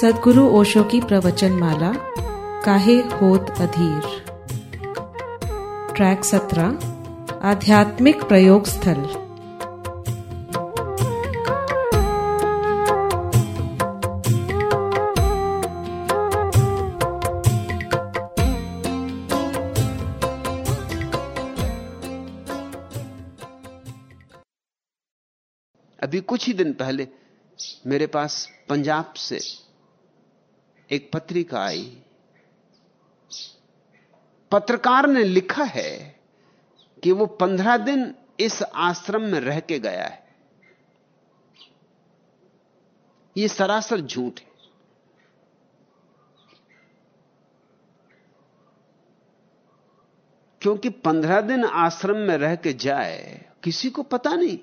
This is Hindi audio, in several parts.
सदगुरु ओशो की प्रवचन माला काहे होत अधीर? ट्रैक सत्रह, आध्यात्मिक प्रयोग स्थल। अभी कुछ ही दिन पहले मेरे पास पंजाब से एक पत्रिका आई। पत्रकार ने लिखा है कि वो पंद्रह दिन इस आश्रम में रह के गया है। ये सरासर झूठ है। क्योंकि पंद्रह दिन आश्रम में रह के जाए, किसी को पता नहीं।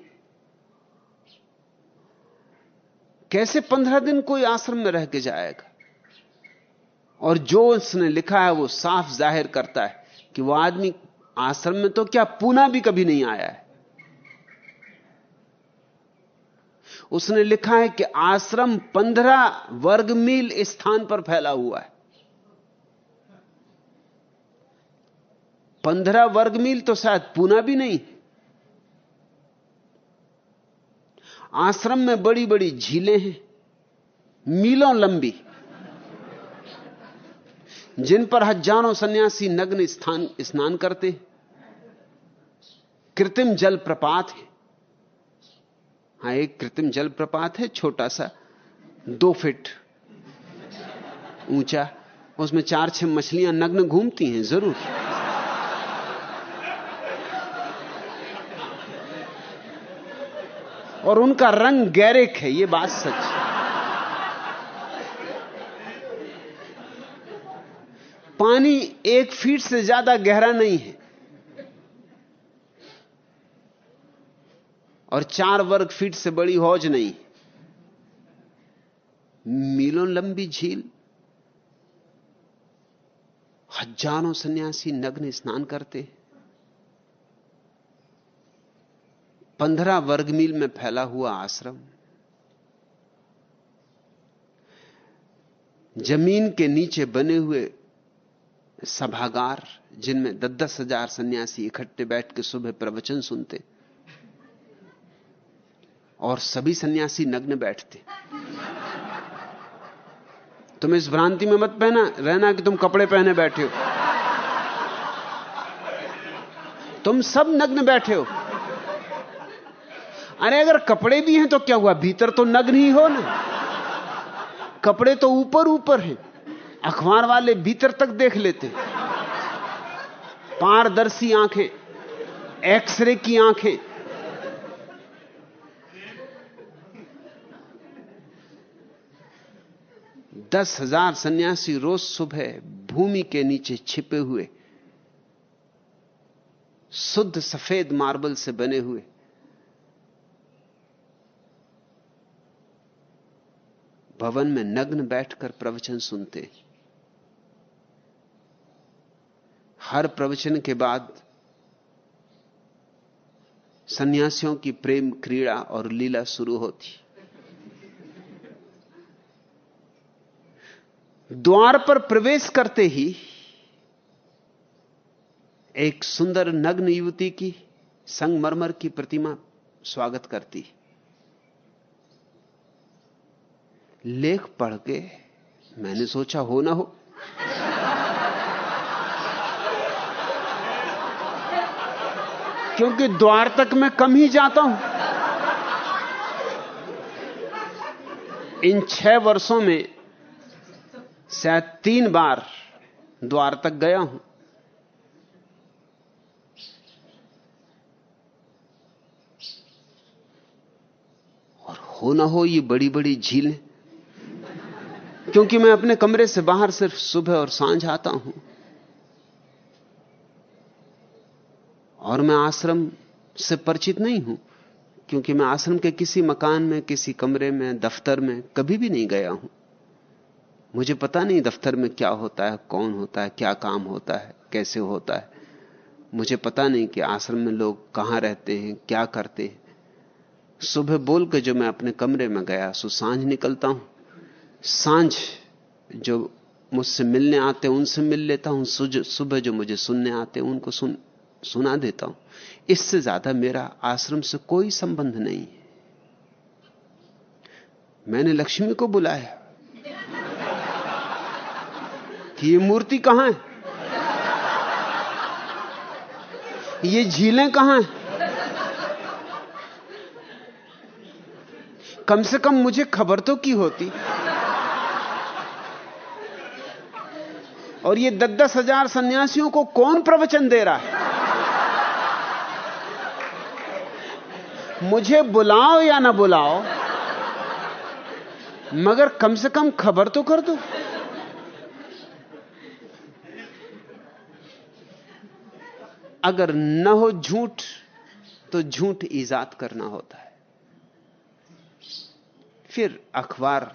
कैसे पंद्रह दिन कोई आश्रम में रह के जाएगा? और जो उसने लिखा है वो साफ़ ज़ाहिर करता है कि वो आदमी आश्रम में तो क्या पूना भी कभी नहीं आया है। उसने लिखा है कि आश्रम पंद्रह वर्ग मील स्थान पर फैला हुआ है। पंद्रह वर्ग मील तो शायद पूना भी नहीं। आश्रम में बड़ी बड़ी झीलें हैं, मीलों लंबी। जिन पर हज़ारों सन्यासी नग्न स्थान, स्नान करते कृत्रिम जल प्रपात है। हाँ, एक कृत्रिम जल प्रपात है, छोटा सा, दो फिट ऊँचा, उसमें चार छह मछलियाँ नग्न घूमती हैं, ज़रूर। और उनका रंग गैरिक है यह बात सच। है पानी एक फीट से ज़्यादा गहरा नहीं है। और चार वर्ग फीट से बड़ी हौज नहीं मीलों लंबी झील, हज़ारों सन्यासी नग्न स्नान करते पंद्रह वर्ग मील में फैला हुआ आश्रम, ज़मीन के नीचे बने हुए सभागार, जिनमें दस दस हज़ार सन्यासी इकट्ठे बैठ के सुबह प्रवचन सुनते और सभी सन्यासी नग्न बैठते। तुम इस भ्रांति में मत पहना, रहना कि तुम कपड़े पहने बैठे हो। तुम सब नग्न बैठे हो। अरे अगर कपड़े भी हैं तो क्या हुआ? भीतर तो नग्न ही हो ना। कपड़े तो ऊपर ऊपर हैं। अखबार वाले भीतर तक देख लेते। पारदर्शी आँखें, एक्सरे की आँखें। दस हज़ार सन्यासी रोज सुबह भूमि के नीचे छिपे हुए, शुद्ध सफ़ेद मार्बल से बने हुए। भवन में नग्न बैठकर प्रवचन सुनते। हर प्रवचन के बाद सन्यासियों की प्रेम, क्रीड़ा और लीला शुरू होती। द्वार पर प्रवेश करते ही एक सुंदर नग्न युवती की संगमरमर की प्रतिमा स्वागत करती। लेख पढ़ के मैंने सोचा हो ना हो। क्योंकि द्वार तक मैं कम ही जाता हूँ। इन छह वर्षों में शायद तीन बार द्वार तक गया हूँ। और हो ना हो ये बड़ी बड़ी झीलें, क्योंकि मैं अपने कमरे से बाहर सिर्फ़ सुबह और साँझ आता हूँ। और मैं आश्रम से परिचित नहीं हूँ, क्योंकि मैं आश्रम के किसी मकान में, किसी कमरे में, दफ्तर में कभी भी नहीं गया हूँ। मुझे पता नहीं दफ्तर में क्या होता है, कौन होता है, क्या काम होता है, कैसे होता है। मुझे पता नहीं कि आश्रम में लोग कहाँ रहते हैं, क्या करते हैं। सुबह बोल के जो मैं अपने कमरे में गया, सो साँझ निकलता हूँ। साँझ जो मुझसे मिलने आते उनसे मिल लेता हूँ। सुबह जो मुझे सुनने आते उनको सुन सुना देता हूँ। इससे ज़्यादा मेरा आश्रम से कोई संबंध नहीं है। मैंने लक्ष्मी को बुलाया। कि ये मूर्ति कहाँ है? ये झीलें कहाँ हैं? कम से कम मुझे खबर तो की होती। और ये दस दस हज़ार सन्यासियों को कौन प्रवचन दे रहा है? मुझे बुलाओ या ना बुलाओ, मगर कम से कम खबर तो कर दो। अगर न हो झूठ तो झूठ ईजाद करना होता है। फिर अखबार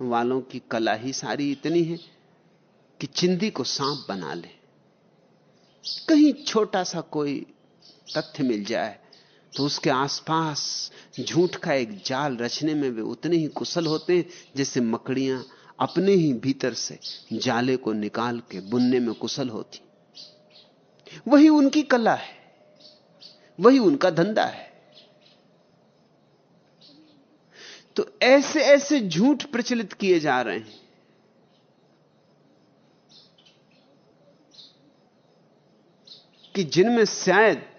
वालों की कला ही सारी इतनी है कि चिंदी को सांप बना ले। कहीं छोटा सा कोई तथ्य मिल जाए तो उसके आसपास झूठ का एक जाल रचने में वे उतने ही कुशल होते हैं जैसे मकड़ियाँ अपने ही भीतर से जाले को निकाल के बुनने में कुशल होती वही उनकी कला है, वही उनका धंधा है। तो ऐसे ऐसे झूठ प्रचलित किए जा रहे हैं। कि जिनमें शायद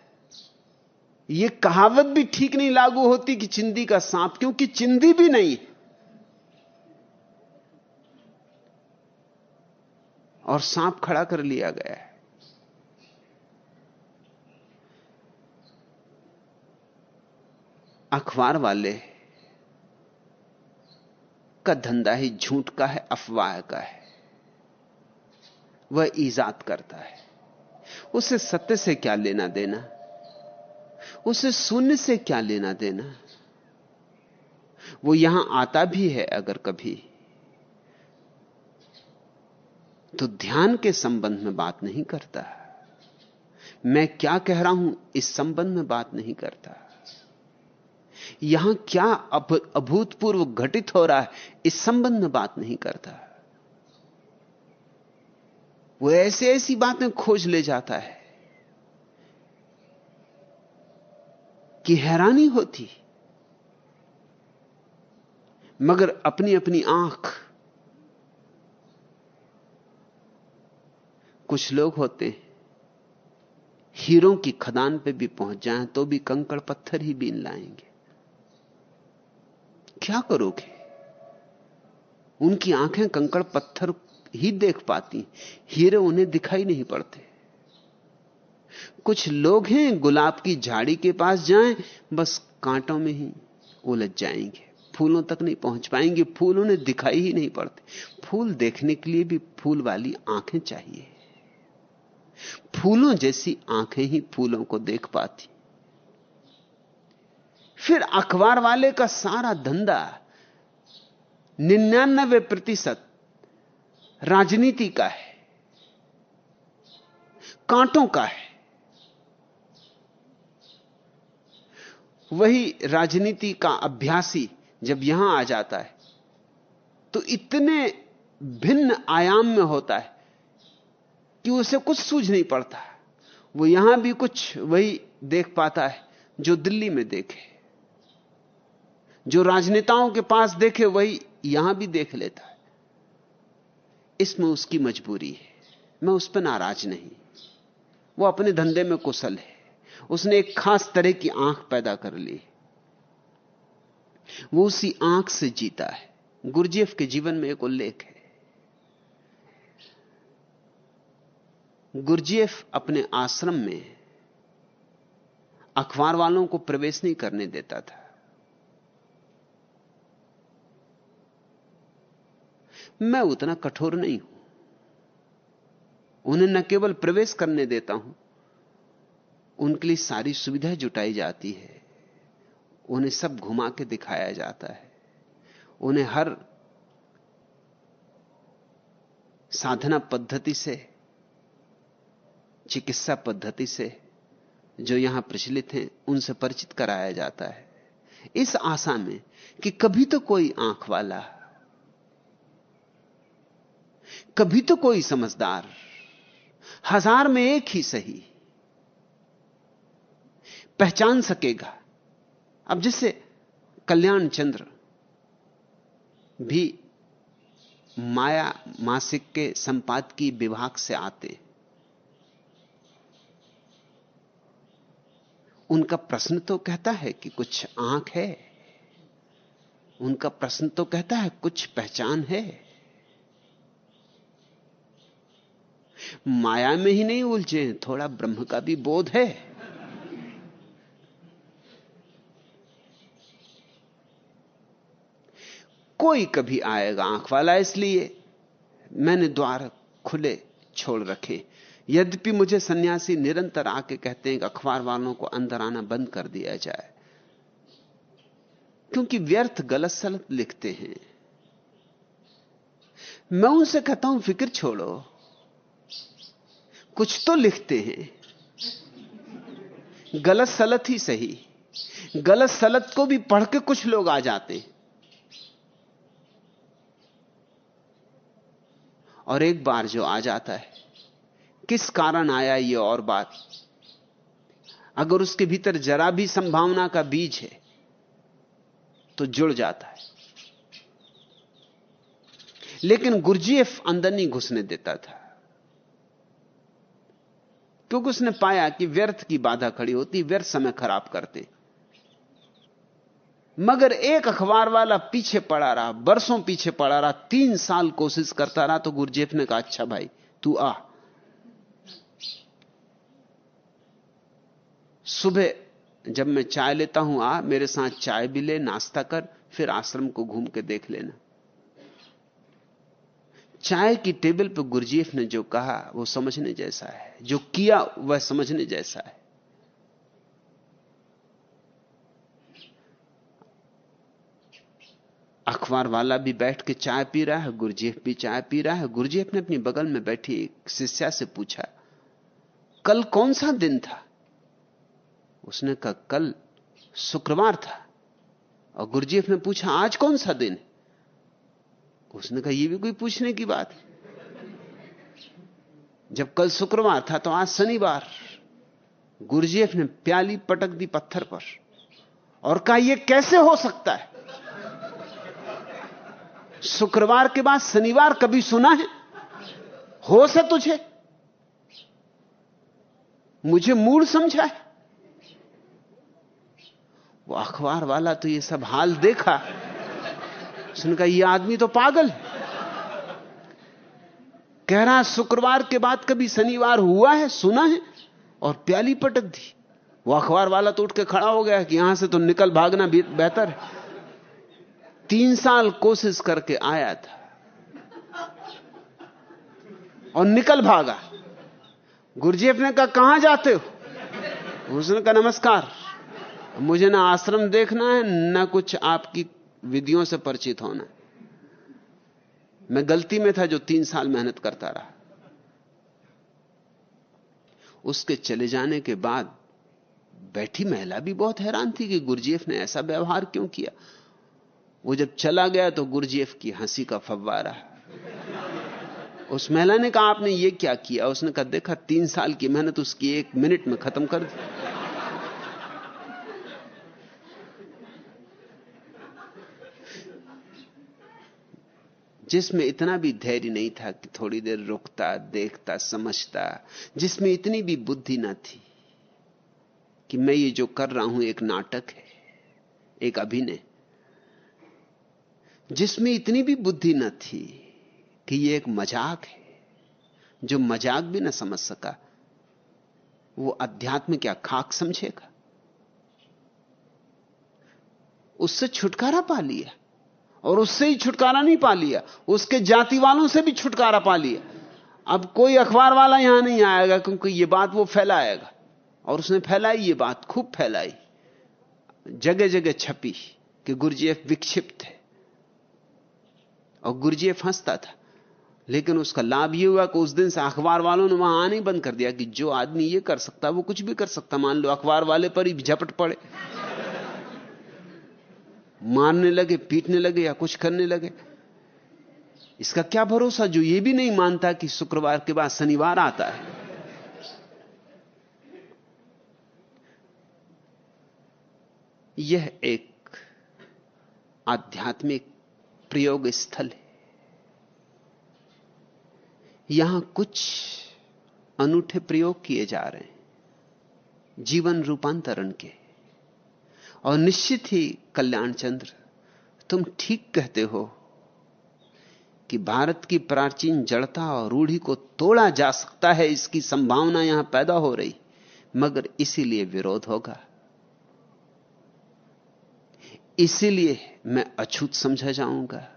यह कहावत भी ठीक नहीं लागू होती कि चिंदी का सांप, क्योंकि चिंदी भी नहीं और सांप खड़ा कर लिया गया है। अखबार वाले का धंधा ही झूठ का है, अफवाह का है। वह ईजाद करता है। उसे सत्य से क्या लेना देना? उसे शून्य से क्या लेना देना? वो यहाँ आता भी है अगर कभी। तो ध्यान के संबंध में बात नहीं करता। मैं क्या कह रहा हूँ, इस संबंध में बात नहीं करता। यहाँ क्या अभूतपूर्व घटित हो रहा है, इस संबंध में बात नहीं करता। वो ऐसे ऐसी बातें खोज ले जाता है। कि हैरानी होती। मगर अपनी अपनी आँख। कुछ लोग होते हैं, हीरों की खदान पे भी पहुँच जाएँ तो भी कंकड़ पत्थर ही बीन लाएँगे। क्या करोगे? उनकी आँखें कंकड़ पत्थर ही देख पाती, हीरे उन्हें दिखाई नहीं पड़ते। कुछ लोग हैं, गुलाब की झाड़ी के पास जाएँ, बस कांटों में ही उलझ जाएँगे। फूलों तक नहीं पहुँच पाएँगे, फूल उन्हें दिखाई ही नहीं पड़ते। फूल देखने के लिए भी फूल वाली आँखें चाहिए। फूलों जैसी आँखें ही फूलों को देख पाती। फिर अखबार वाले का सारा धंधा, निन्यानबे प्रतिशत राजनीति का है, कांटों का है। वही राजनीति का अभ्यासी जब यहाँ आ जाता है तो इतने भिन्न आयाम में होता है कि उसे कुछ सूझ नहीं पड़ता। वो यहाँ भी कुछ वही देख पाता है जो दिल्ली में देखे। जो राजनेताओं के पास देखे, वही यहाँ भी देख लेता है। इसमें उसकी मजबूरी है। मैं उस पर नाराज़ नहीं। वो अपने धंधे में कुशल है। उसने एक खास तरह की आँख पैदा कर ली। वो उसी आँख से जीता है। गुरजेफ के जीवन में एक उल्लेख है। गुरजेफ अपने आश्रम में अखबार वालों को प्रवेश नहीं करने देता था। मैं उतना कठोर नहीं हूँ। उन्हें न केवल प्रवेश करने देता हूँ उनके लिए सारी सुविधा जुटाई जाती है। उन्हें सब घुमा के दिखाया जाता है। उन्हें हर साधना पद्धति से, चिकित्सा पद्धति से जो यहाँ प्रचलित हैं, उनसे परिचित कराया जाता है। इस आशा में कि कभी तो कोई आँख वाला, कभी तो कोई समझदार, हज़ार में एक ही सही पहचान सकेगा। अब जिससे कल्याण चंद्र भी माया मासिक के संपादकीय विभाग से आते, उनका प्रश्न तो कहता है कि कुछ आँख है, उनका प्रश्न तो कहता है कुछ पहचान है। माया में ही नहीं उलझे, थोड़ा ब्रह्म का भी बोध है। कोई कभी आएगा आँख वाला, इसलिए मैंने द्वार खुले छोड़ रखे। यद्यपि मुझे सन्यासी निरंतर आके कहते हैं कि अखबार वालों को अंदर आना बंद कर दिया जाए, क्योंकि व्यर्थ गलत सलत लिखते हैं। मैं उनसे कहता हूँ, फ़िक्र छोड़ो, कुछ तो लिखते हैं। गलत सलत ही सही। गलत सलत को भी पढ़ के कुछ लोग आ जाते हैं। और एक बार जो आ जाता है। किस कारण आया ये और बात? अगर उसके भीतर जरा भी संभावना का बीज है तो जुड़ जाता है। लेकिन गुरजीएफ अंदर नहीं घुसने देता था। क्योंकि उसने पाया कि व्यर्थ की बाधा खड़ी होती, व्यर्थ समय खराब करते। मगर एक अखबार वाला पीछे पड़ा रहा, बरसों पीछे पड़ा रहा, तीन साल कोशिश करता रहा तो गुरजेफ ने कहा अच्छा भाई, तू आ। सुबह जब मैं चाय लेता हूँ, आ, मेरे साथ चाय भी ले, नाश्ता कर, फिर आश्रम को घूम के देख लेना। चाय की टेबल पर गुरजीफ ने जो कहा, वो समझने जैसा है, जो किया, वह समझने जैसा है। अखबार वाला भी बैठ के चाय पी रहा है, गुरजेफ भी चाय पी रहा है। गुरजेफ ने अपनी बगल में बैठी एक शिष्या से पूछा, कल कौन सा दिन था? उसने कहा, कल शुक्रवार था। और गुरजेफ ने पूछा, आज कौन सा दिन उसने कहा यह भी कोई पूछने की बात है। जब कल शुक्रवार था तो आज शनिवार। गुरजेफ ने प्याली पटक दी पत्थर पर, और कहा यह कैसे हो सकता है? शुक्रवार के बाद शनिवार कभी सुना है? हो से तुझे? मुझे मूड समझा है। वो अखबार वाला तो ये सब हाल देखा। उसने कहा, ये आदमी तो पागल है। कह रहा, शुक्रवार के बाद कभी शनिवार हुआ है, सुना है? और प्याली पटक दी। वो अखबार वाला तो उठ के खड़ा हो गया कि यहाँ से तो निकल भागना बेहतर है। तीन साल कोशिश करके आया था। और निकल भागा। गुरजेफ ने कहा, कहाँ जाते हो? उसने कहा, नमस्कार। मुझे ना आश्रम देखना है, ना कुछ आपकी विधियों से परिचित होना मैं गलती में था जो तीन साल मेहनत करता रहा। उसके चले जाने के बाद बैठी महिला भी बहुत हैरान थी कि गुरजेफ ने ऐसा व्यवहार क्यों किया? वो जब चला गया तो गुरजेफ की हँसी का फव्वारा। उस महिला ने कहा, आपने ये क्या किया? उसने कहा, देखा, तीन साल की मेहनत उसकी एक मिनट में खत्म कर दी। जिसमें इतना भी धैर्य नहीं था कि थोड़ी देर रुकता, देखता, समझता, जिसमें इतनी भी बुद्धि ना थी कि मैं ये जो कर रहा हूँ एक नाटक है, एक अभिनय। जिसमें इतनी भी बुद्धि न थी कि यह एक मज़ाक है। जो मज़ाक भी ना समझ सका, वो अध्यात्म क्या खाक समझेगा? उससे छुटकारा पा लिया और उससे ही छुटकारा नहीं पा लिया, उसके जाति वालों से भी छुटकारा पा लिया। अब कोई अखबार वाला यहाँ नहीं आएगा क्योंकि यह बात वो फैलाएगा। और उसने फैलाई, ये बात खूब फैलाई। जगह जगह छपी कि गुरुजीएफ विक्षिप्त है। और गुरजी फंसता था। लेकिन उसका लाभ यह हुआ कि उस दिन से अखबार वालों ने वहाँ आने बंद कर दिया कि जो आदमी ये कर सकता, वो कुछ भी कर सकता। मान लो अखबार वाले पर ही झपट पड़े। मारने लगे, पीटने लगे या कुछ करने लगे। इसका क्या भरोसा? जो ये भी नहीं मानता कि शुक्रवार के बाद शनिवार आता है। यह एक आध्यात्मिक प्रयोग स्थल है। यहाँ कुछ अनूठे प्रयोग किए जा रहे हैं, जीवन रूपांतरण के। और निश्चित ही कल्याण चंद्र, तुम ठीक कहते हो कि भारत की प्राचीन जड़ता और रूढ़ी को तोड़ा जा सकता है, इसकी संभावना यहाँ पैदा हो रही, मगर इसीलिए विरोध होगा। इसीलिए मैं अछूत समझा जाऊँगा।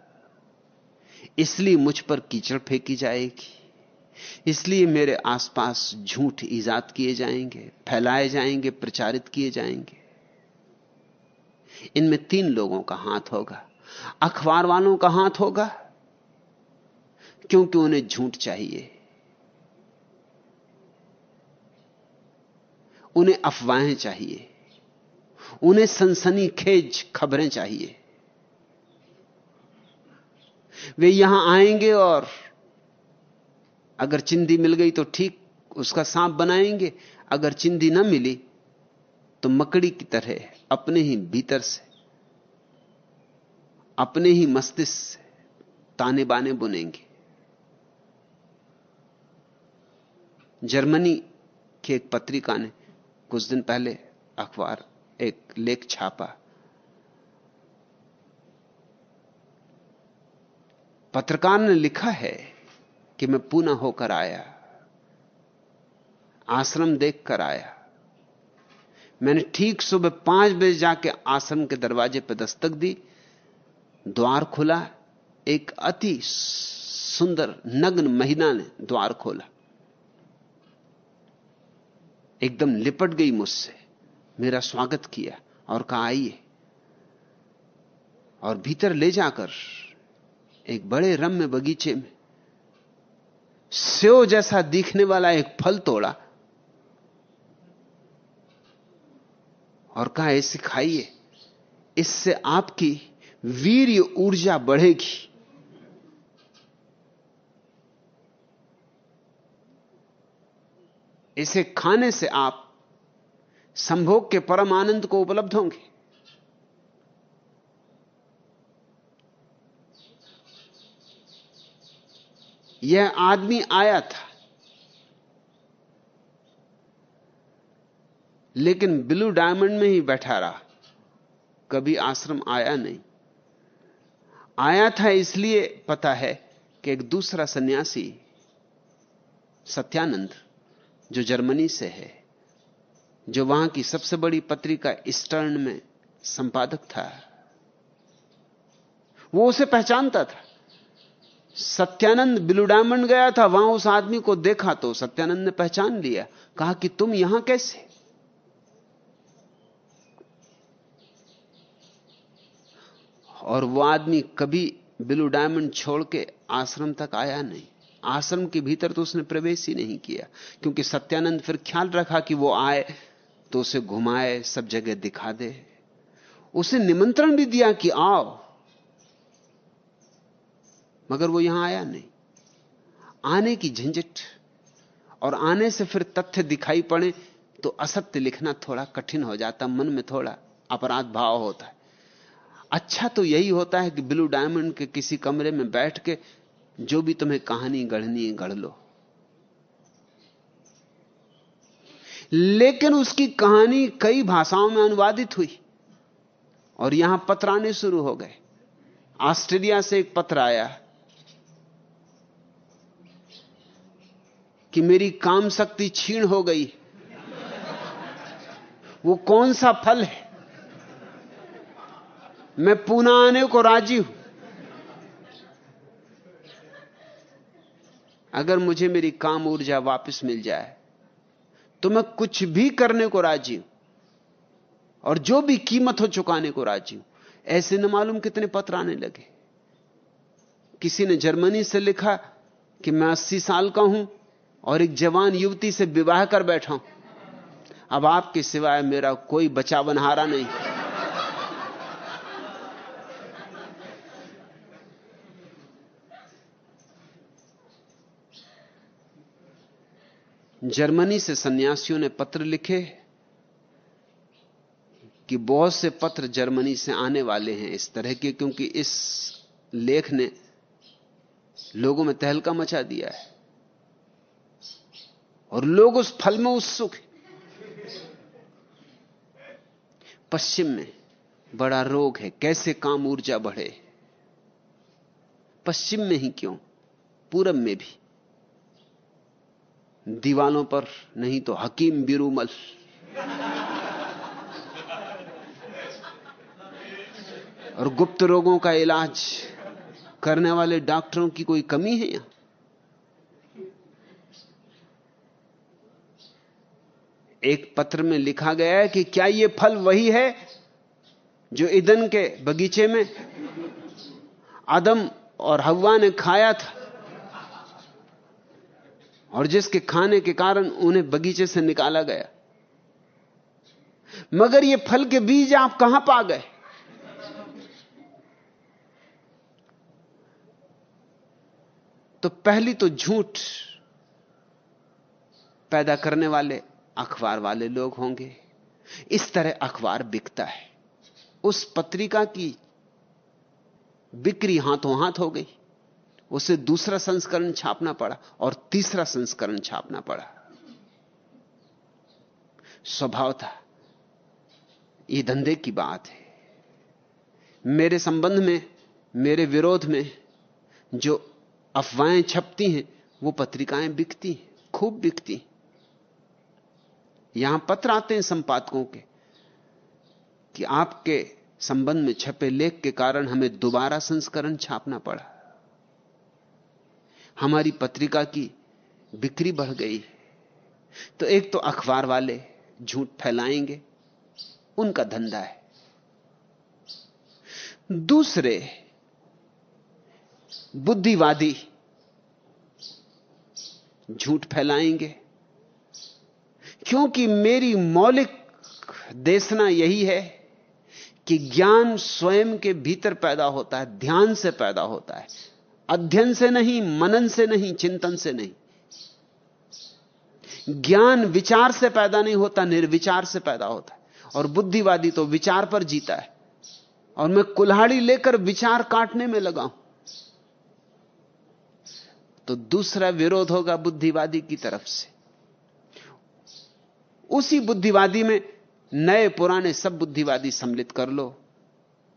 इसलिए मुझ पर कीचड़ फेंकी जाएगी। इसलिए मेरे आसपास झूठ ईजाद किए जाएँगे, फैलाए जाएँगे, प्रचारित किए जाएँगे। इनमें तीन लोगों का हाथ होगा, अखबार वालों का हाथ होगा, क्योंकि उन्हें झूठ चाहिए। उन्हें अफवाहें चाहिए। उन्हें सनसनी खेज खबरें चाहिए। वे यहाँ आएँगे और अगर चिंदी मिल गई तो ठीक, उसका सांप बनाएँगे। अगर चिंदी ना मिली तो मकड़ी की तरह अपने ही भीतर से, अपने ही मस्तिष्क से ताने बाने बुनेंगे। जर्मनी की एक पत्रिका ने कुछ दिन पहले अखबार एक लेख छापा। पत्रकार ने लिखा है कि मैं पूना होकर आया, आश्रम देखकर आया। मैंने ठीक सुबह पाँच बजे जाके आश्रम के दरवाजे पर दस्तक दी। द्वार खुला, एक अति सुंदर नग्न महिला ने द्वार खोला। एकदम लिपट गई मुझसे। मेरा स्वागत किया और कहा, आइए। और भीतर ले जाकर, एक बड़े रम्य बगीचे में, सेव जैसा दिखने वाला एक फल तोड़ा और कहा इसे खाइए इससे आपकी वीर ऊर्जा बढ़ेगी। इसे खाने से आप संभोग के परम आनंद को उपलब्ध होंगे। यह आदमी आया था। लेकिन ब्लू डायमंड में ही बैठा रहा। कभी आश्रम आया नहीं। आया था इसलिए पता है कि एक दूसरा सन्यासी, सत्यानंद, जो जर्मनी से है। जो वहाँ की सबसे बड़ी पत्रिका स्टर्न में संपादक था। वो उसे पहचानता था। सत्यानंद ब्लू डायमंड गया था, वहाँ उस आदमी को देखा तो सत्यानंद ने पहचान लिया। कहा कि तुम यहाँ कैसे? और वो आदमी कभी ब्लू डायमंड छोड़ के आश्रम तक आया नहीं। आश्रम के भीतर तो उसने प्रवेश ही नहीं किया, क्योंकि सत्यानंद फिर ख्याल रखा कि वो आए। तो उसे घुमाए, सब जगह दिखा दे। उसे निमंत्रण भी दिया कि आओ। मगर वो यहाँ आया नहीं। आने की झंझट और आने से फिर तथ्य दिखाई पड़े तो असत्य लिखना थोड़ा कठिन हो जाता, मन में थोड़ा अपराध भाव होता है। अच्छा तो यही होता है कि ब्लू डायमंड के किसी कमरे में बैठ के जो भी तुम्हें कहानी गढ़नी गढ़ लो। लेकिन उसकी कहानी कई भाषाओं में अनुवादित हुई और यहाँ पत्र आने शुरू हो गए। ऑस्ट्रेलिया से एक पत्र आया कि मेरी काम शक्ति छीण हो गई। वो कौन सा फल है? मैं पूना आने को राज़ी हूँ। अगर मुझे मेरी काम ऊर्जा वापस मिल जाए तो मैं कुछ भी करने को राज़ी हूँ। और जो भी कीमत हो चुकाने को राज़ी हूँ। ऐसे न मालूम कितने पत्र आने लगे। किसी ने जर्मनी से लिखा कि मैं अस्सी साल का हूँ और एक जवान युवती से विवाह कर बैठा हूँ। अब आपके सिवाय मेरा कोई बचावनहारा नहीं। जर्मनी से सन्यासियों ने पत्र लिखे कि बहुत से पत्र जर्मनी से आने वाले हैं इस तरह के, क्योंकि इस लेख ने लोगों में तहलका मचा दिया है। और लोग उस फल में उत्सुक हैं। पश्चिम में बड़ा रोग है। कैसे काम ऊर्जा बढ़े? पश्चिम में ही क्यों? पूरब में भी। दीवालों पर नहीं तो हकीम बिरूमल। और गुप्त रोगों का इलाज करने वाले डॉक्टरों की कोई कमी है यहाँ? एक पत्र में लिखा गया है कि क्या यह फल वही है जो ईदन के बगीचे में आदम और हवा ने खाया था? और जिसके खाने के कारण उन्हें बगीचे से निकाला गया। मगर ये फल के बीज आप कहाँ पा गए? तो पहली तो झूठ पैदा करने वाले अखबार वाले लोग होंगे। इस तरह अखबार बिकता है। उस पत्रिका की बिक्री हाथों हाथ हो गई। उसे दूसरा संस्करण छापना पड़ा और तीसरा संस्करण छापना पड़ा। स्वभाव था यह धंधे की बात है। मेरे संबंध में, मेरे विरोध में जो अफवाहें छपती हैं, वो पत्रिकाएँ बिकती हैं, खूब बिकती यहाँ पत्र आते हैं संपादकों के कि आपके संबंध में छपे लेख के कारण हमें दोबारा संस्करण छापना पड़ा। हमारी पत्रिका की बिक्री बढ़ गई तो एक तो अखबार वाले झूठ फैलाएँगे, उनका धंधा है। दूसरे, बुद्धिवादी झूठ फैलाएँगे, क्योंकि मेरी मौलिक देशना यही है कि ज्ञान स्वयं के भीतर पैदा होता है, ध्यान से पैदा होता है। अध्ययन से नहीं, मनन से नहीं, चिंतन से नहीं। ज्ञान विचार से पैदा नहीं होता, निर्विचार से पैदा होता है। और बुद्धिवादी तो विचार पर जीता है। और मैं कुल्हाड़ी लेकर विचार काटने में लगा हूँ। तो दूसरा विरोध होगा बुद्धिवादी की तरफ़ से। उसी बुद्धिवादी में नए पुराने सब बुद्धिवादी सम्मिलित कर लो।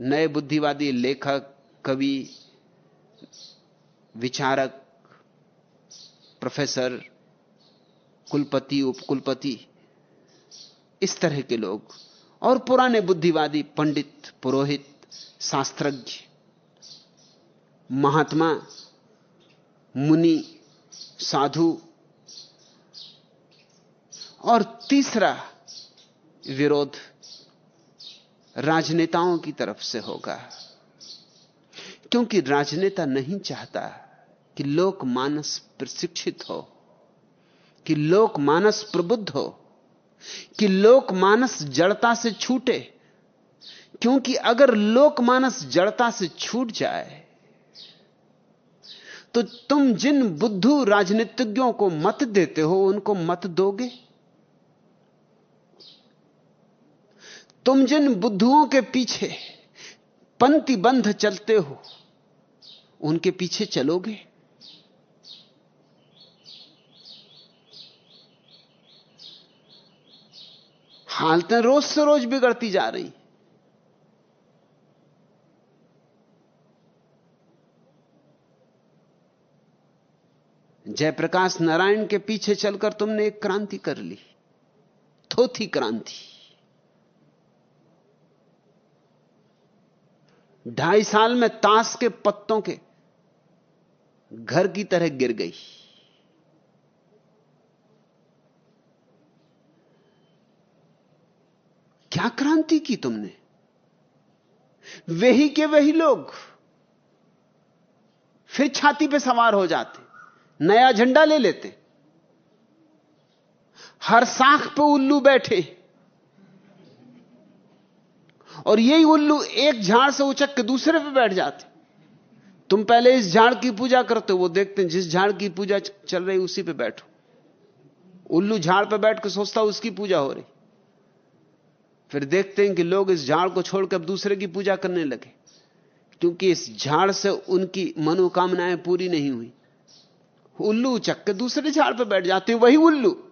नए बुद्धिवादी लेखक, कवि विचारक, प्रोफेसर, कुलपति, उपकुलपति, इस तरह के लोग, और पुराने बुद्धिवादी, पंडित, पुरोहित, शास्त्रज्ञ, महात्मा, मुनि, साधु, और तीसरा विरोध राजनेताओं की तरफ़ से होगा, क्योंकि राजनेता नहीं चाहता कि लोक मानस प्रशिक्षित हो, कि लोक मानस प्रबुद्ध हो, कि लोक मानस जड़ता से छूटे। क्योंकि अगर लोक मानस जड़ता से छूट जाए तो तुम जिन बुद्धू राजनीतिज्ञों को मत देते हो, उनको मत दोगे। तुम जिन बुद्धुओं के पीछे पंक्ति बंध चलते हो, उनके पीछे चलोगे। हालतें रोज से रोज बिगड़ती जा रही। जयप्रकाश नारायण के पीछे चलकर तुमने एक क्रांति कर ली। थोथी क्रांति। ढाई साल में ताश के पत्तों के घर की तरह गिर गई। क्या क्रांति की तुमने? वही के वही लोग फिर छाती पे सवार हो जाते, नया झंडा ले लेते। हर साख पे उल्लू बैठे। और यही उल्लू एक झाड़ से उचक के दूसरे पे बैठ जाते। तुम पहले इस झाड़ की पूजा करते हो, वो देखते हैं जिस झाड़ की पूजा चल रही उसी पे बैठो। उल्लू झाड़ पर बैठ के सोचता उसकी पूजा हो रही। फिर देखते हैं कि लोग इस झाड़ को छोड़कर दूसरे की पूजा करने लगे। क्योंकि इस झाड़ से उनकी मनोकामनाएँ पूरी नहीं हुई। उल्लू चक के दूसरे झाड़ पर बैठ जाते वही उल्लू।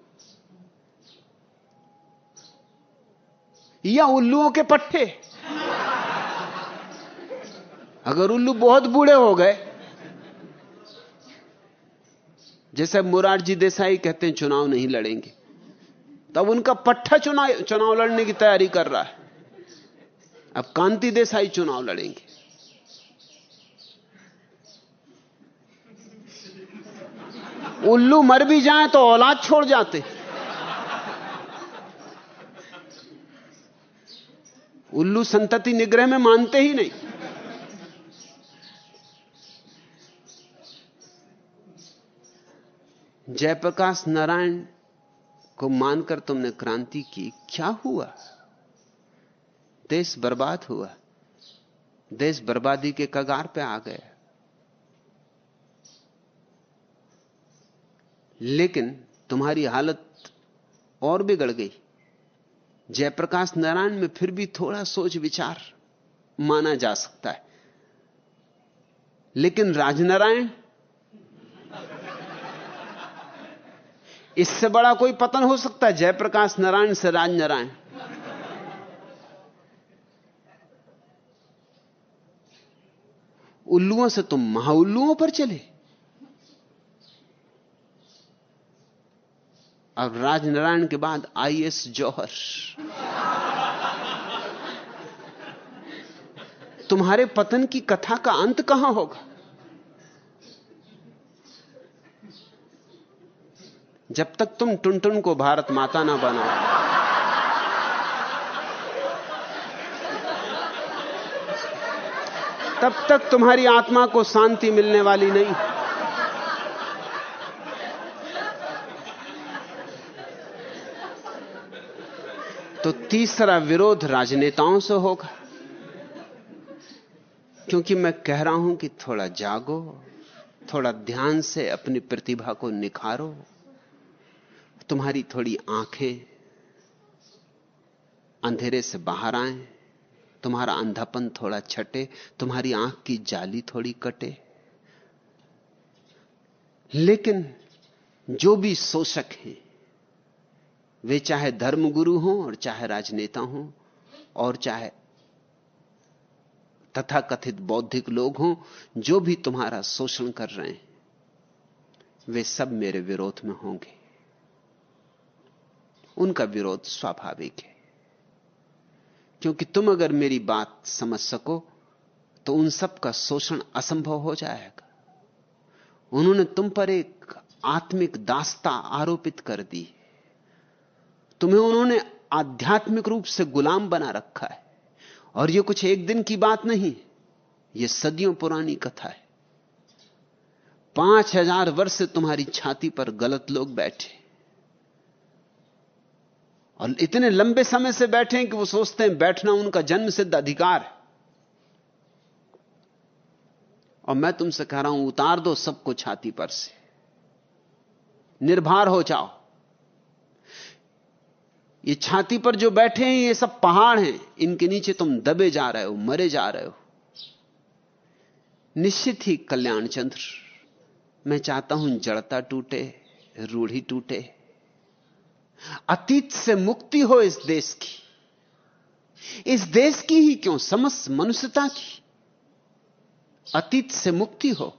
या उल्लुओं के पट्टे। अगर उल्लू बहुत बूढ़े हो गए, जैसे मुरारजी देसाई कहते हैं, चुनाव नहीं लड़ेंगे। तब उनका पट्टा चुनाव चुनाव लड़ने की तैयारी कर रहा है। अब कांति देसाई चुनाव लड़ेंगे। उल्लू मर भी जाए तो औलाद छोड़ जाते। उल्लू संतति निग्रह में मानते ही नहीं। जयप्रकाश नारायण को मानकर तुमने क्रांति की। क्या हुआ? देश बर्बाद हुआ। देश बर्बादी के कगार पे आ गया लेकिन तुम्हारी हालत और बिगड़ गई। जयप्रकाश नारायण में फिर भी थोड़ा सोच विचार माना जा सकता है। लेकिन राजनारायण इससे बड़ा कोई पतन हो सकता है? जयप्रकाश नारायण से राजनारायण उल्लुओं से तुम महाउल्लुओं पर चले। अब राजनारायण के बाद आईएस जौहर। तुम्हारे पतन की कथा का अंत कहाँ होगा? जब तक तुम टुनटुन को भारत माता ना बनाओ तब तक तुम्हारी आत्मा को शांति मिलने वाली नहीं। तो तीसरा विरोध राजनेताओं से होगा। क्योंकि मैं कह रहा हूँ कि थोड़ा जागो, थोड़ा ध्यान से अपनी प्रतिभा को निखारो। तुम्हारी थोड़ी आँखें अंधेरे से बाहर आए, तुम्हारा अंधापन थोड़ा छटे, तुम्हारी आँख की जाली थोड़ी कटे। लेकिन जो भी शोषक हैं, वे चाहे धर्मगुरु हों और चाहे राजनेता हों और चाहे तथाकथित बौद्धिक लोग हों, जो भी तुम्हारा शोषण कर रहे हैं, वे सब मेरे विरोध में होंगे। उनका विरोध स्वाभाविक है। क्योंकि तुम अगर मेरी बात समझ सको तो उन सब का शोषण असंभव हो जाएगा। उन्होंने तुम पर एक आत्मिक दास्ता आरोपित कर दी तुम्हें उन्होंने आध्यात्मिक रूप से गुलाम बना रखा है। और यह कुछ एक दिन की बात नहीं यह सदियों पुरानी कथा है। पाँच हज़ार वर्ष से तुम्हारी छाती पर गलत लोग बैठे और इतने लंबे समय से बैठे हैं कि वो सोचते हैं, बैठना उनका जन्म सिद्ध अधिकार है। और मैं तुमसे कह रहा हूँ, उतार दो सबको छाती पर से। निर्भर हो जाओ। ये छाती पर जो बैठे हैं, ये सब पहाड़ हैं। इनके नीचे तुम दबे जा रहे हो, मरे जा रहे हो। निश्चित ही कल्याण चंद्र मैं चाहता हूँ जड़ता टूटे, रूढ़ी टूटे। अतीत से मुक्ति हो इस देश की। इस देश की ही क्यों? समस्त मनुष्यता की। अतीत से मुक्ति हो।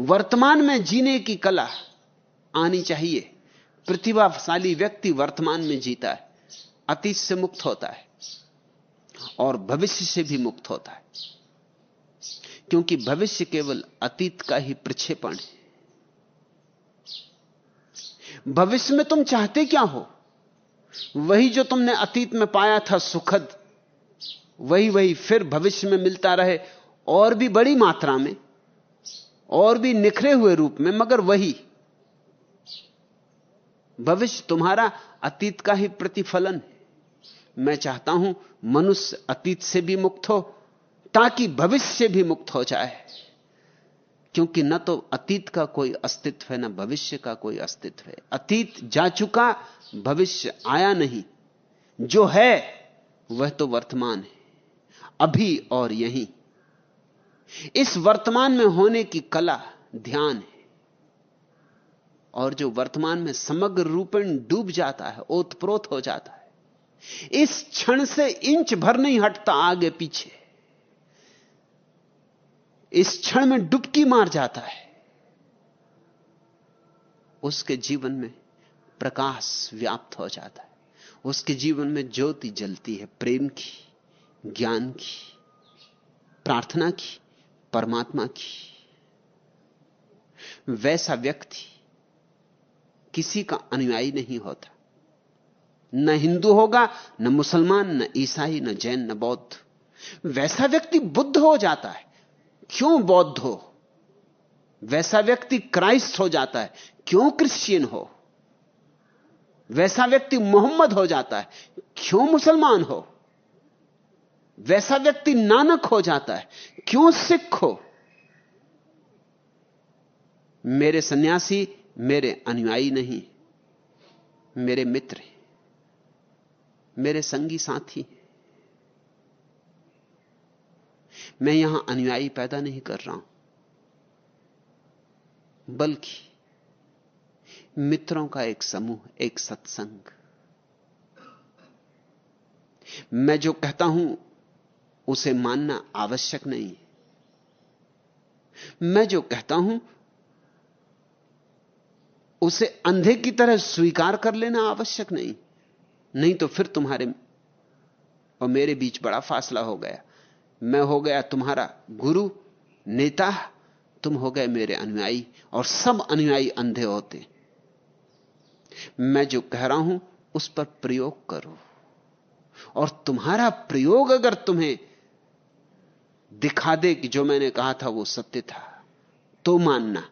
वर्तमान में जीने की कला आनी चाहिए। प्रतिभाशाली व्यक्ति वर्तमान में जीता है। अतीत से मुक्त होता है। और भविष्य से भी मुक्त होता है। क्योंकि भविष्य केवल अतीत का ही प्रक्षेपण है। भविष्य में तुम चाहते क्या हो? वही जो तुमने अतीत में पाया था सुखद, वही वही फिर भविष्य में मिलता रहे, और भी बड़ी मात्रा में, और भी निखरे हुए रूप में, मगर वही। भविष्य तुम्हारा अतीत का ही प्रतिफलन है। मैं चाहता हूँ मनुष्य अतीत से भी मुक्त हो, ताकि भविष्य से भी मुक्त हो जाए। क्योंकि न तो अतीत का कोई अस्तित्व है, न भविष्य का कोई अस्तित्व है। अतीत जा चुका, भविष्य आया नहीं। जो है, वह तो वर्तमान है। अभी और यहीं। इस वर्तमान में होने की कला, ध्यान है। और जो वर्तमान में समग्र रूपेण डूब जाता है, ओतप्रोत हो जाता है, इस क्षण से इंच भर नहीं हटता आगे पीछे। इस क्षण में डुबकी मार जाता है। उसके जीवन में प्रकाश व्याप्त हो जाता है। उसके जीवन में ज्योति जलती है, प्रेम की, ज्ञान की, प्रार्थना की, परमात्मा की। वैसा व्यक्ति किसी का अनुयायी नहीं होता। न हिंदू होगा, न मुसलमान, न ईसाई, न जैन, न बौद्ध। वैसा व्यक्ति बुद्ध हो जाता है। क्यों बौद्ध हो? वैसा व्यक्ति क्राइस्ट हो जाता है। क्यों क्रिश्चियन हो? वैसा व्यक्ति मोहम्मद हो जाता है। क्यों मुसलमान हो? वैसा व्यक्ति नानक हो जाता है। क्यों सिख हो? मेरे सन्यासी मेरे अनुयायी नहीं, मेरे मित्र मेरे संगी साथी मैं यहाँ अनुयायी पैदा नहीं कर रहा हूँ। बल्कि मित्रों का एक समूह, एक सत्संग। मैं जो कहता हूँ, उसे मानना आवश्यक नहीं मैं जो कहता हूँ, उसे अंधे की तरह स्वीकार कर लेना आवश्यक नहीं। नहीं तो फिर तुम्हारे और मेरे बीच बड़ा फासला हो गया। मैं हो गया तुम्हारा गुरु, नेता, तुम हो गए मेरे अनुयायी और सब अनुयायी अंधे होते। मैं जो कह रहा हूँ, उस पर प्रयोग करो। और तुम्हारा प्रयोग अगर तुम्हें दिखा दे कि जो मैंने कहा था वो सत्य था तो मानना।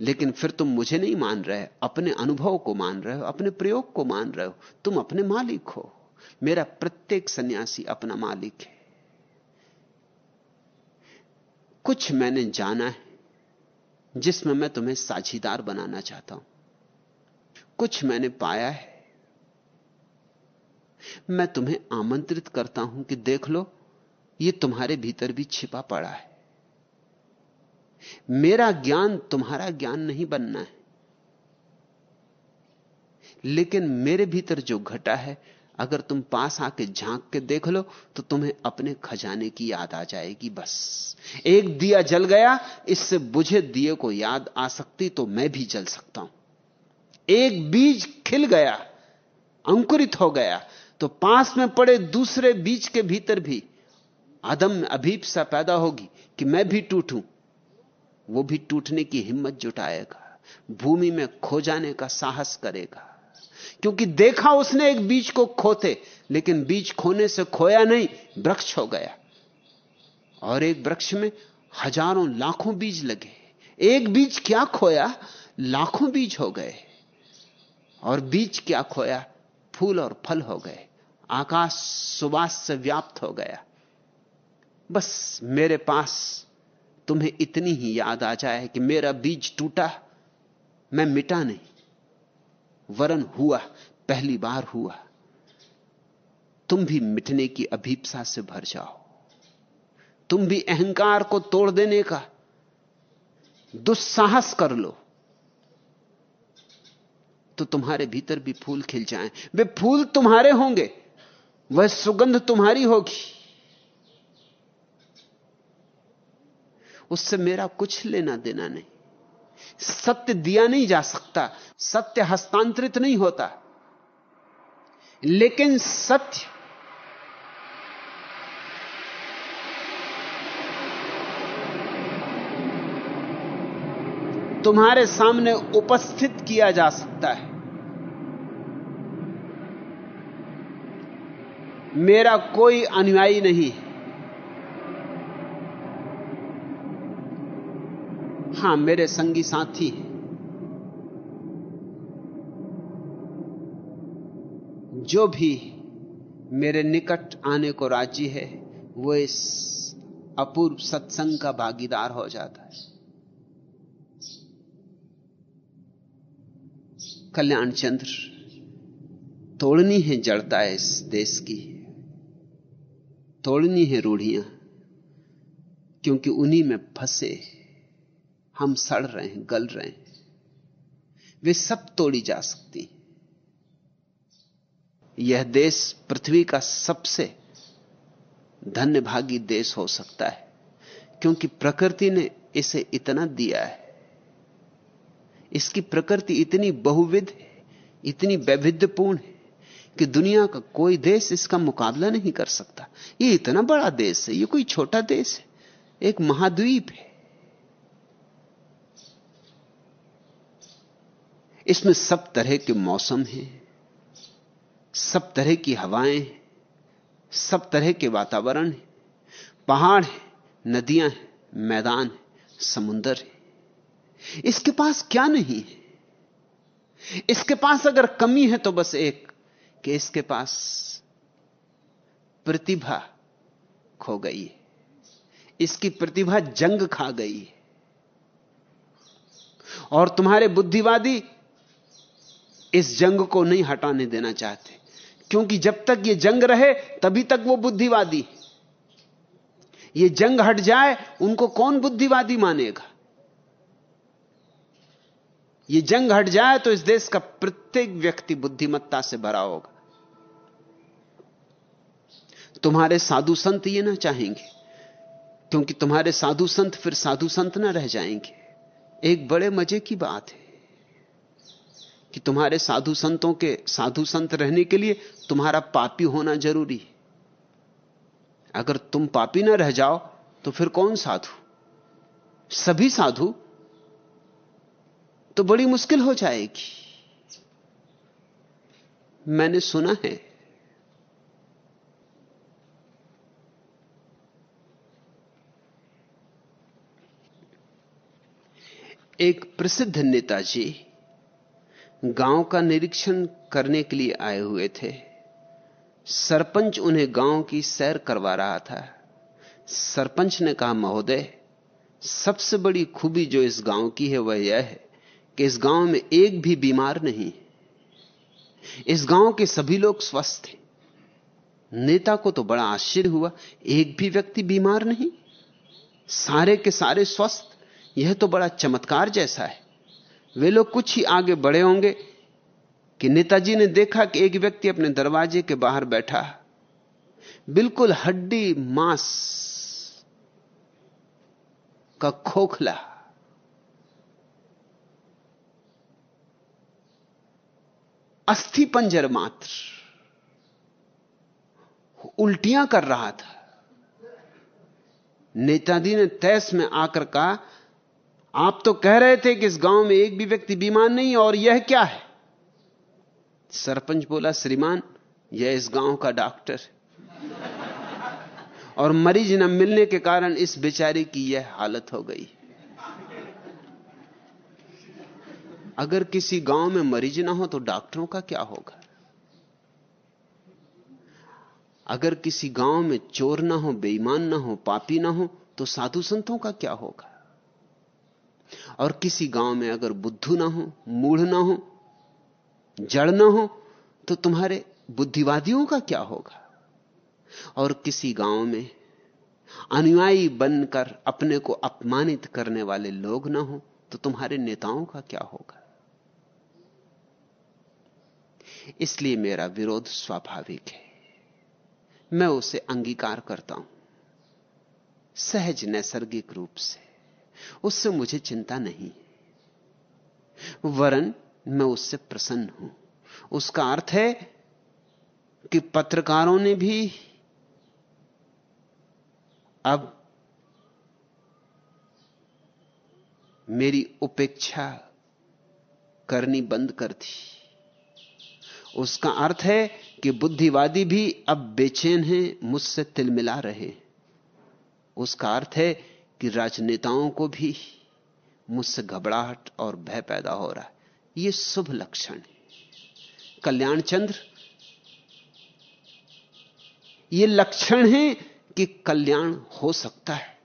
लेकिन फिर तुम मुझे नहीं मान रहे, अपने अनुभव को मान रहे हो, अपने प्रयोग को मान रहे हो। तुम अपने मालिक हो। मेरा प्रत्येक सन्यासी अपना मालिक है। कुछ मैंने जाना है, जिसमें मैं तुम्हें साझीदार बनाना चाहता हूँ। कुछ मैंने पाया है। मैं तुम्हें आमंत्रित करता हूँ कि देख लो, ये तुम्हारे भीतर भी छिपा पड़ा है। मेरा ज्ञान तुम्हारा ज्ञान नहीं बनना है। लेकिन मेरे भीतर जो घटा है अगर तुम पास आके झाँक के देख लो तो तुम्हें अपने खजाने की याद आ जाएगी, बस। एक दिया जल गया, इससे बुझे दिए को याद आ सकती तो मैं भी जल सकता हूँ। एक बीज खिल गया, अंकुरित हो गया तो पास में पड़े दूसरे बीज के भीतर भी अदम अभीपसा पैदा होगी कि मैं भी टूटूं। वो भी टूटने की हिम्मत जुटाएगा, भूमि में खो जाने का साहस करेगा। क्योंकि देखा उसने एक बीज को खोते, लेकिन बीज खोने से खोया नहीं, वृक्ष हो गया। और एक वृक्ष में हज़ारों लाखों बीज लगे। एक बीज क्या खोया? लाखों बीज हो गए। और बीज क्या खोया? फूल और फल हो गए। आकाश सुबास से व्याप्त हो गया। बस मेरे पास तुम्हें इतनी ही याद आ जाए कि मेरा बीज टूटा, मैं मिटा नहीं। वरन हुआ, पहली बार हुआ। तुम भी मिटने की अभीपसा से भर जाओ। तुम भी अहंकार को तोड़ देने का दुस्साहस कर लो। तो तुम्हारे भीतर भी फूल खिल जाएँ। वे फूल तुम्हारे होंगे, वह सुगंध तुम्हारी होगी। उससे मेरा कुछ लेना देना नहीं। सत्य दिया नहीं जा सकता, सत्य हस्तांतरित नहीं होता। लेकिन सत्य तुम्हारे सामने उपस्थित किया जा सकता है। मेरा कोई अनुयायी नहीं हाँ। मेरे संगी साथी जो भी मेरे निकट आने को राज़ी है, वो इस अपूर्व सत्संग का भागीदार हो जाता है। कल्याण चंद्र, तोड़नी है जड़ता है इस देश की, तोड़नी है रूढ़ियाँ, क्योंकि उन्हीं में फंसे हम सड़ रहे हैं, गल रहे हैं। वे सब तोड़ी जा सकती यह देश पृथ्वी का सबसे धन्य भागी देश हो सकता है, क्योंकि प्रकृति ने इसे इतना दिया है। इसकी प्रकृति इतनी बहुविध है, इतनी वैविध्यपूर्ण है, कि दुनिया का कोई देश इसका मुकाबला नहीं कर सकता। ये इतना बड़ा देश है, ये कोई छोटा देश है, एक महाद्वीप है। इसमें सब तरह के मौसम हैं, सब तरह की हवाएँ सब तरह के वातावरण है। पहाड़ है, नदियाँ हैं, मैदान है, समुंदर है। इसके पास क्या नहीं है? इसके पास अगर कमी है तो बस एक, कि इसके पास प्रतिभा खो गई है। इसकी प्रतिभा जंग खा गई है। और तुम्हारे बुद्धिवादी इस जंग को नहीं हटाने देना चाहते। क्योंकि जब तक यह जंग रहे, तभी तक वो बुद्धिवादी। ये जंग हट जाए, उनको कौन बुद्धिवादी मानेगा? ये जंग हट जाए तो इस देश का प्रत्येक व्यक्ति बुद्धिमत्ता से भरा होगा। तुम्हारे साधु संत ये ना चाहेंगे, क्योंकि तुम्हारे साधु संत फिर साधु संत ना रह जाएँगे। एक बड़े मज़े की बात है। कि तुम्हारे साधु संतों के साधु संत रहने के लिए तुम्हारा पापी होना ज़रूरी है। अगर तुम पापी ना रह जाओ तो फिर कौन साधु? सभी साधु तो बड़ी मुश्किल हो जाएगी। मैंने सुना है, एक प्रसिद्ध नेताजी गाँव का निरीक्षण करने के लिए आए हुए थे। सरपंच उन्हें गाँव की सैर करवा रहा था। सरपंच ने कहा, महोदय, सबसे बड़ी खूबी जो इस गाँव की है, वह यह है कि इस गाँव में एक भी बीमार नहीं इस गाँव के सभी लोग स्वस्थ हैं। नेता को तो बड़ा आश्चर्य हुआ, एक भी व्यक्ति बीमार नहीं। सारे के सारे स्वस्थ, यह तो बड़ा चमत्कार जैसा है। वे लोग कुछ ही आगे बढ़े होंगे कि नेताजी ने देखा कि एक व्यक्ति अपने दरवाजे के बाहर बैठा। बिल्कुल हड्डी मांस का खोखला। अस्थि पंजर मात्र। उल्टियाँ कर रहा था। नेताजी ने तैस में आकर कहा आप तो कह रहे थे कि इस गाँव में एक भी व्यक्ति बीमार नहीं और यह क्या है? सरपंच बोला, श्रीमान, यह इस गाँव का डॉक्टर और मरीज़ न मिलने के कारण इस बेचारे की यह हालत हो गई। अगर किसी गाँव में मरीज़ ना हो तो डॉक्टरों का क्या होगा? अगर किसी गाँव में चोर ना हो, बेईमान ना हो, पापी ना हो तो साधु संतों का क्या होगा? और किसी गाँव में अगर बुद्धू ना हो, मूढ़ ना हो, जड़ ना हो तो तुम्हारे बुद्धिवादियों का क्या होगा? और किसी गाँव में अनुयायी बनकर अपने को अपमानित करने वाले लोग ना हो तो तुम्हारे नेताओं का क्या होगा? इसलिए मेरा विरोध स्वाभाविक है। मैं उसे अंगीकार करता हूँ। सहज नैसर्गिक रूप से। उससे मुझे चिंता नहीं। वरन मैं उससे प्रसन्न हूँ। उसका अर्थ है कि पत्रकारों ने भी अब मेरी उपेक्षा करनी बंद कर दी। उसका अर्थ है कि बुद्धिवादी भी अब बेचैन हैं, मुझसे तिलमिला रहे। उसका अर्थ है कि राजनेताओं को भी मुझसे घबराहट और भय पैदा हो रहा है। यह शुभ लक्षण है। कल्याण चंद्र यह लक्षण है कि कल्याण हो सकता है।